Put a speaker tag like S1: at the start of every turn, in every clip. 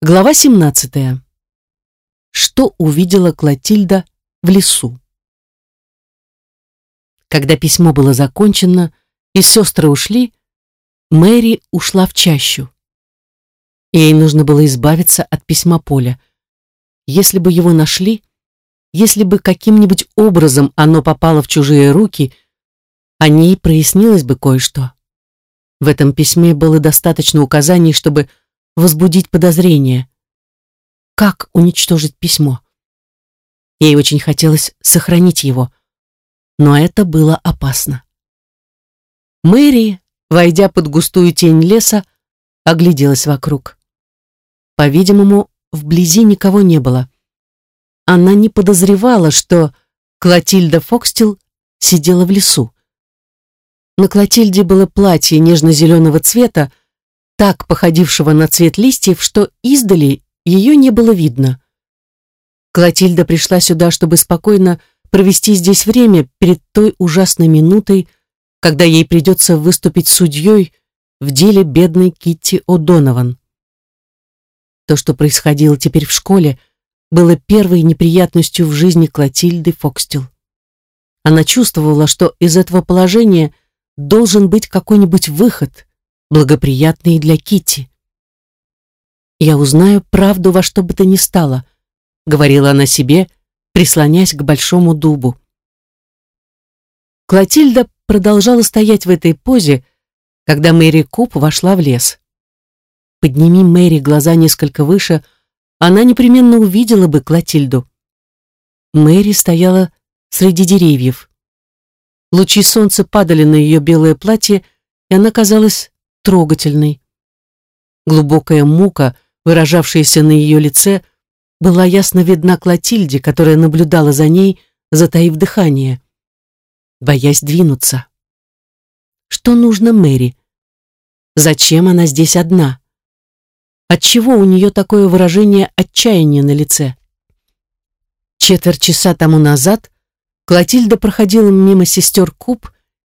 S1: Глава 17. Что увидела Клотильда в лесу? Когда письмо было закончено и сестры ушли, Мэри ушла в чащу. Ей нужно было избавиться от письма Поля. Если бы его нашли, если бы каким-нибудь образом оно попало в чужие руки, о ней прояснилось бы кое-что. В этом письме было достаточно указаний, чтобы возбудить подозрение. Как уничтожить письмо? Ей очень хотелось сохранить его, но это было опасно. Мэри, войдя под густую тень леса, огляделась вокруг. По-видимому, вблизи никого не было. Она не подозревала, что Клотильда Фокстил сидела в лесу. На Клотильде было платье нежно-зеленого цвета, так походившего на цвет листьев, что издали ее не было видно. Клотильда пришла сюда, чтобы спокойно провести здесь время перед той ужасной минутой, когда ей придется выступить судьей в деле бедной Китти О'Донован. То, что происходило теперь в школе, было первой неприятностью в жизни Клотильды Фокстил. Она чувствовала, что из этого положения должен быть какой-нибудь выход, благоприятные для Кити. «Я узнаю правду во что бы то ни стало», — говорила она себе, прислонясь к большому дубу. Клотильда продолжала стоять в этой позе, когда Мэри Куп вошла в лес. Подними Мэри глаза несколько выше, она непременно увидела бы Клотильду. Мэри стояла среди деревьев. Лучи солнца падали на ее белое платье, и она казалась трогательной. Глубокая мука, выражавшаяся на ее лице, была ясно видна Клотильде, которая наблюдала за ней, затаив дыхание, боясь двинуться. Что нужно Мэри? Зачем она здесь одна? Отчего у нее такое выражение отчаяния на лице? Четверть часа тому назад Клотильда проходила мимо сестер Куб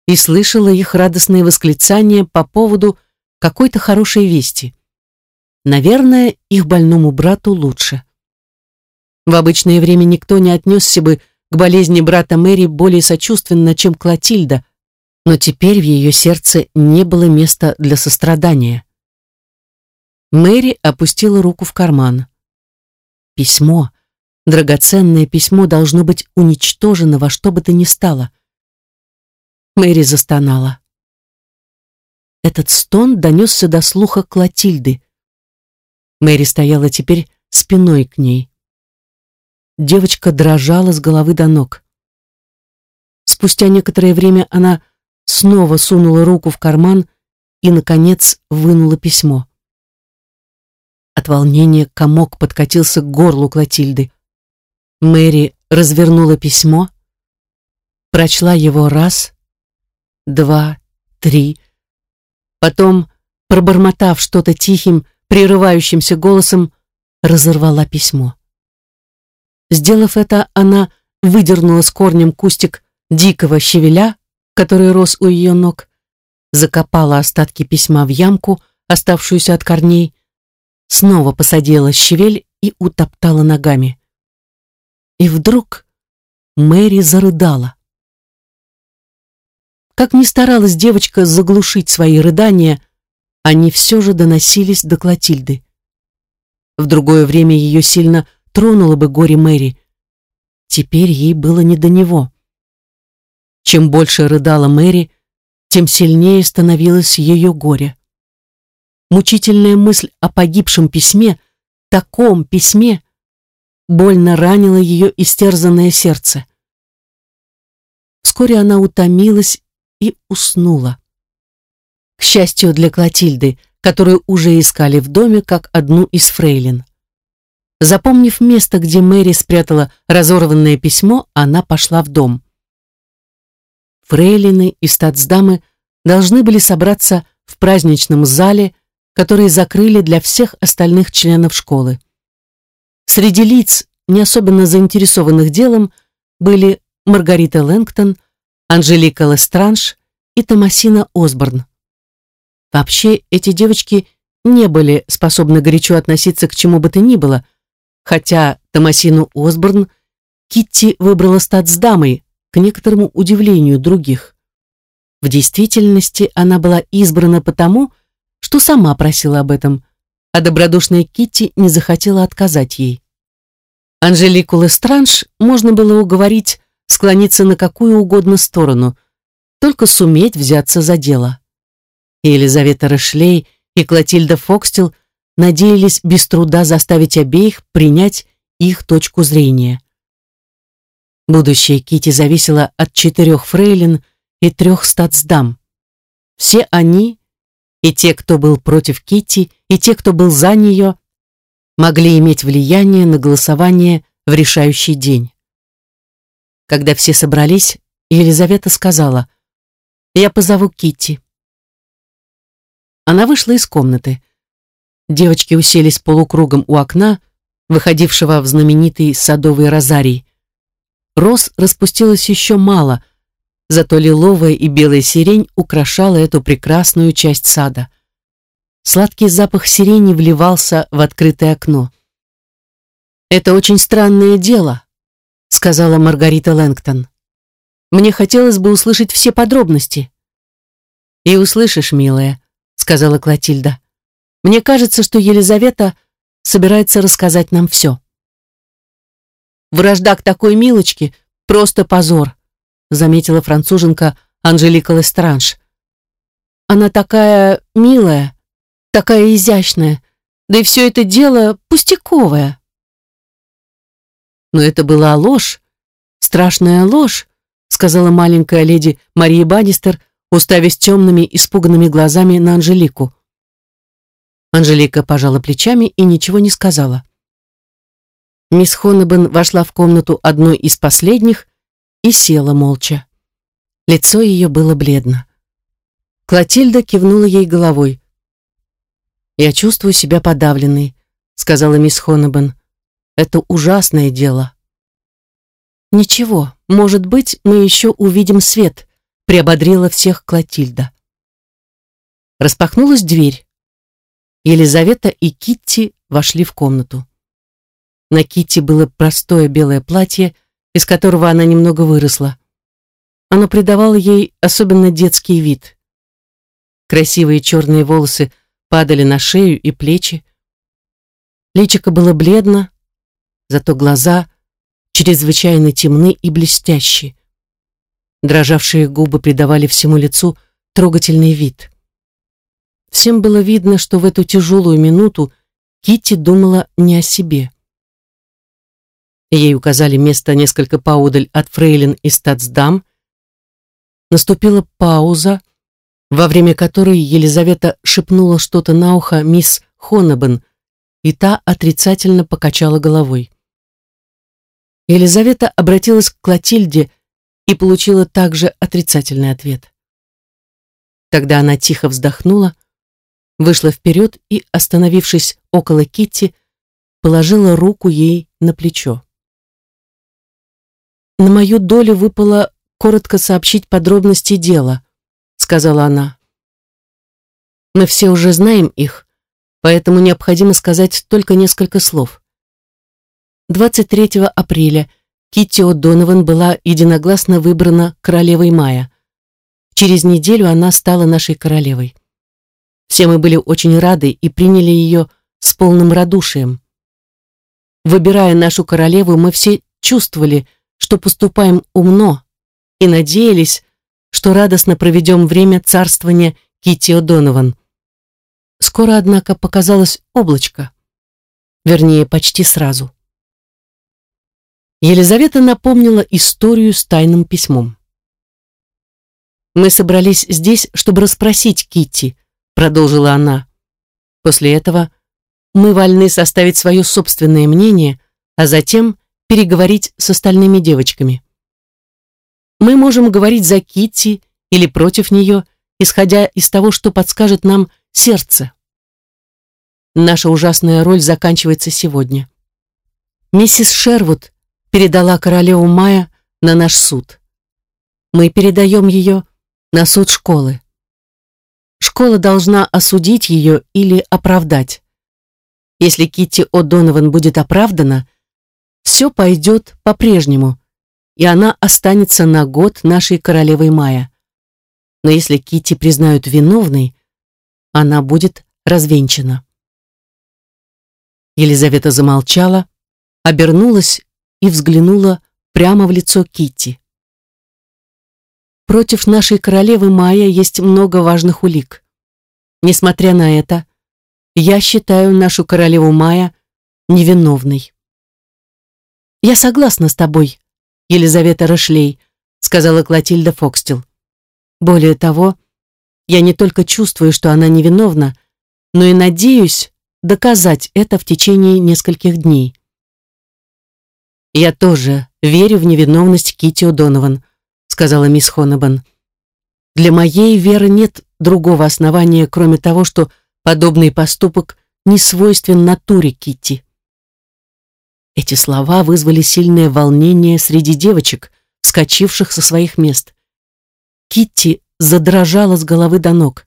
S1: и слышала их радостные восклицания по поводу какой-то хорошей вести. Наверное, их больному брату лучше. В обычное время никто не отнесся бы к болезни брата Мэри более сочувственно, чем Клотильда, но теперь в ее сердце не было места для сострадания. Мэри опустила руку в карман. Письмо, драгоценное письмо должно быть уничтожено во что бы то ни стало. Мэри застонала. Этот стон донесся до слуха Клотильды. Мэри стояла теперь спиной к ней. Девочка дрожала с головы до ног. Спустя некоторое время она снова сунула руку в карман и, наконец, вынула письмо. От волнения комок подкатился к горлу Клотильды. Мэри развернула письмо, прочла его раз, два, три. Потом, пробормотав что-то тихим, прерывающимся голосом, разорвала письмо. Сделав это, она выдернула с корнем кустик дикого щавеля, который рос у ее ног, закопала остатки письма в ямку, оставшуюся от корней, снова посадила щавель и утоптала ногами. И вдруг Мэри зарыдала. Как ни старалась девочка заглушить свои рыдания, они все же доносились до Клотильды. В другое время ее сильно тронуло бы горе Мэри. Теперь ей было не до него. Чем больше рыдала Мэри, тем сильнее становилось ее горе. Мучительная мысль о погибшем письме, таком письме, больно ранила ее истерзанное сердце. Вскоре она утомилась и уснула. К счастью для Клотильды, которую уже искали в доме как одну из фрейлин. Запомнив место, где Мэри спрятала разорванное письмо, она пошла в дом. Фрейлины и статсдамы должны были собраться в праздничном зале, который закрыли для всех остальных членов школы. Среди лиц, не особенно заинтересованных делом, были Маргарита Лэнгтон, Анжелика Лестранж и Томасина Осборн. Вообще, эти девочки не были способны горячо относиться к чему бы то ни было, хотя Томасину Осборн Китти выбрала стать с дамой, к некоторому удивлению других. В действительности она была избрана потому, что сама просила об этом, а добродушная Китти не захотела отказать ей. Анжелику Лестранж можно было уговорить склониться на какую угодно сторону, только суметь взяться за дело. И Елизавета Рашлей и Клотильда Фокстил надеялись без труда заставить обеих принять их точку зрения. Будущее Кити зависело от четырех фрейлин и трех статсдам. Все они, и те, кто был против Кити, и те, кто был за нее, могли иметь влияние на голосование в решающий день. Когда все собрались, Елизавета сказала, «Я позову Китти». Она вышла из комнаты. Девочки уселись полукругом у окна, выходившего в знаменитый садовый розарий. Роз распустилось еще мало, зато лиловая и белая сирень украшала эту прекрасную часть сада. Сладкий запах сирени вливался в открытое окно. «Это очень странное дело», — сказала Маргарита Лэнгтон. «Мне хотелось бы услышать все подробности». «И услышишь, милая», — сказала Клотильда. «Мне кажется, что Елизавета собирается рассказать нам все». «Вражда к такой милочке — просто позор», — заметила француженка Анжелика Лестранж. «Она такая милая», такая изящная, да и все это дело пустяковое. Но это была ложь, страшная ложь, сказала маленькая леди Мария Баннистер, уставясь темными, испуганными глазами на Анжелику. Анжелика пожала плечами и ничего не сказала. Мисс Хоннебен вошла в комнату одной из последних и села молча. Лицо ее было бледно. Клотильда кивнула ей головой. «Я чувствую себя подавленной», — сказала мисс Хоннебен. «Это ужасное дело». «Ничего, может быть, мы еще увидим свет», — приободрила всех Клотильда. Распахнулась дверь. Елизавета и Китти вошли в комнату. На Китти было простое белое платье, из которого она немного выросла. Оно придавало ей особенно детский вид. Красивые черные волосы падали на шею и плечи. Личико было бледно, зато глаза чрезвычайно темны и блестящие. Дрожавшие губы придавали всему лицу трогательный вид. Всем было видно, что в эту тяжелую минуту Китти думала не о себе. Ей указали место несколько поодаль от фрейлин и статсдам. Наступила пауза, во время которой Елизавета шепнула что-то на ухо мисс Хоннебен, и та отрицательно покачала головой. Елизавета обратилась к Клотильде и получила также отрицательный ответ. Тогда она тихо вздохнула, вышла вперед и, остановившись около Китти, положила руку ей на плечо. «На мою долю выпало коротко сообщить подробности дела», сказала она. Мы все уже знаем их, поэтому необходимо сказать только несколько слов. 23 апреля Китти О'Донован была единогласно выбрана королевой мая. Через неделю она стала нашей королевой. Все мы были очень рады и приняли ее с полным радушием. Выбирая нашу королеву, мы все чувствовали, что поступаем умно и надеялись, что радостно проведем время царствования Кити О'Донован. Скоро, однако, показалось облачко. Вернее, почти сразу. Елизавета напомнила историю с тайным письмом. «Мы собрались здесь, чтобы расспросить Китти», — продолжила она. «После этого мы вольны составить свое собственное мнение, а затем переговорить с остальными девочками. Мы можем говорить за Китти или против нее, исходя из того, что подскажет нам сердце. Наша ужасная роль заканчивается сегодня. Миссис Шервуд передала королеву Мая на наш суд. Мы передаем ее на суд школы. школа должна осудить ее или оправдать. Если Китти О'Донован будет оправдана, все пойдет по-прежнему, и она останется на год нашей королевой Мая. Но если Китти признают виновной, она будет развенчана. Елизавета замолчала, обернулась и взглянула прямо в лицо Китти. Против нашей королевы Майя есть много важных улик. Несмотря на это, я считаю нашу королеву Майя невиновной. «Я согласна с тобой, Елизавета Рошлей», сказала Клотильда Фокстил. «Более того, я не только чувствую, что она невиновна, но и надеюсь доказать это в течение нескольких дней». «Я тоже верю в невиновность Кити О'Донован», сказала мисс Хонобан. «Для моей веры нет другого основания, кроме того, что подобный поступок не свойствен натуре Кити. Эти слова вызвали сильное волнение среди девочек, вскочивших со своих мест. Китти задрожала с головы до ног.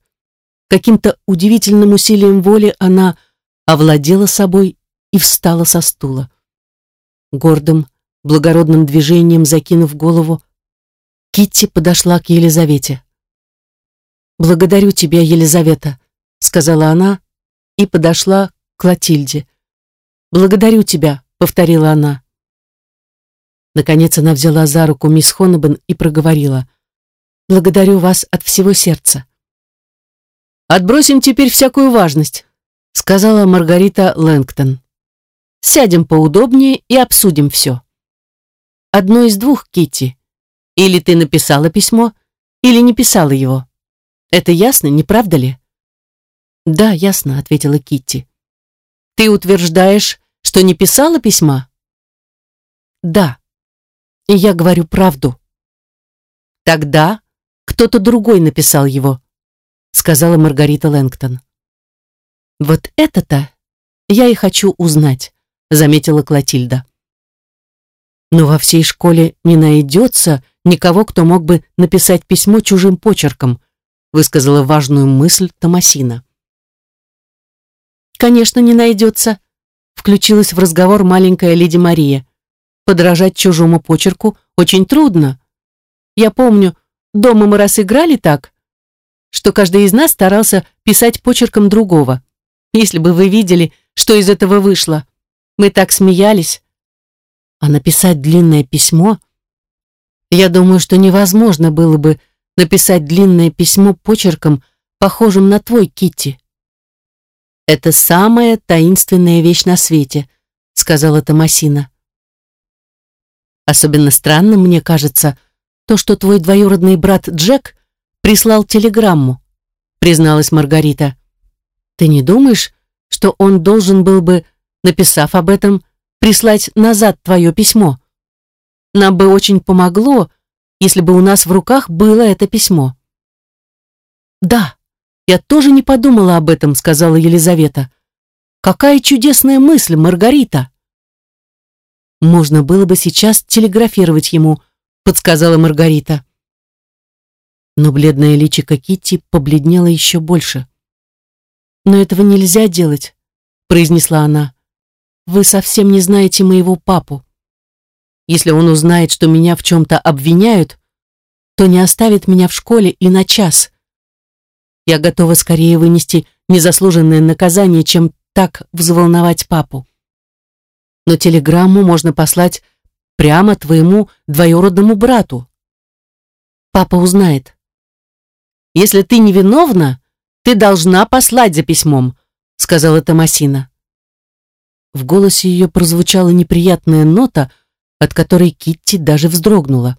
S1: Каким-то удивительным усилием воли она овладела собой и встала со стула. Гордым, благородным движением закинув голову, Китти подошла к Елизавете. «Благодарю тебя, Елизавета», — сказала она и подошла к Клотильде. «Благодарю тебя», повторила она. Наконец она взяла за руку мисс Хонобен и проговорила. «Благодарю вас от всего сердца». «Отбросим теперь всякую важность», сказала Маргарита Лэнгтон. «Сядем поудобнее и обсудим все». «Одно из двух, Китти. Или ты написала письмо, или не писала его. Это ясно, не правда ли?» «Да, ясно», — ответила Китти. «Ты утверждаешь, что не писала письма? Да. И я говорю правду. Тогда кто-то другой написал его, сказала Маргарита Лэнгтон. Вот это-то я и хочу узнать, заметила Клотильда. Но во всей школе не найдется никого, кто мог бы написать письмо чужим почерком, высказала важную мысль Томасина. Конечно, не найдется, включилась в разговор маленькая леди Мария. Подражать чужому почерку очень трудно. Я помню, дома мы раз играли так, что каждый из нас старался писать почерком другого. Если бы вы видели, что из этого вышло. Мы так смеялись. А написать длинное письмо? Я думаю, что невозможно было бы написать длинное письмо почерком, похожим на твой, Китти. «Это самая таинственная вещь на свете», — сказала Томасина. «Особенно странным, мне кажется, то, что твой двоюродный брат Джек прислал телеграмму», — призналась Маргарита. «Ты не думаешь, что он должен был бы, написав об этом, прислать назад твое письмо? Нам бы очень помогло, если бы у нас в руках было это письмо». «Да», «Я тоже не подумала об этом», — сказала Елизавета. «Какая чудесная мысль, Маргарита!» «Можно было бы сейчас телеграфировать ему», — подсказала Маргарита. Но бледное личико Китти побледнело еще больше. «Но этого нельзя делать», — произнесла она. «Вы совсем не знаете моего папу. Если он узнает, что меня в чем-то обвиняют, то не оставит меня в школе и на час. Я готова скорее вынести незаслуженное наказание, чем так взволновать папу. Но телеграмму можно послать прямо твоему двоюродному брату. Папа узнает. Если ты невиновна, ты должна послать за письмом, сказала Томасина. В голосе ее прозвучала неприятная нота, от которой Китти даже вздрогнула.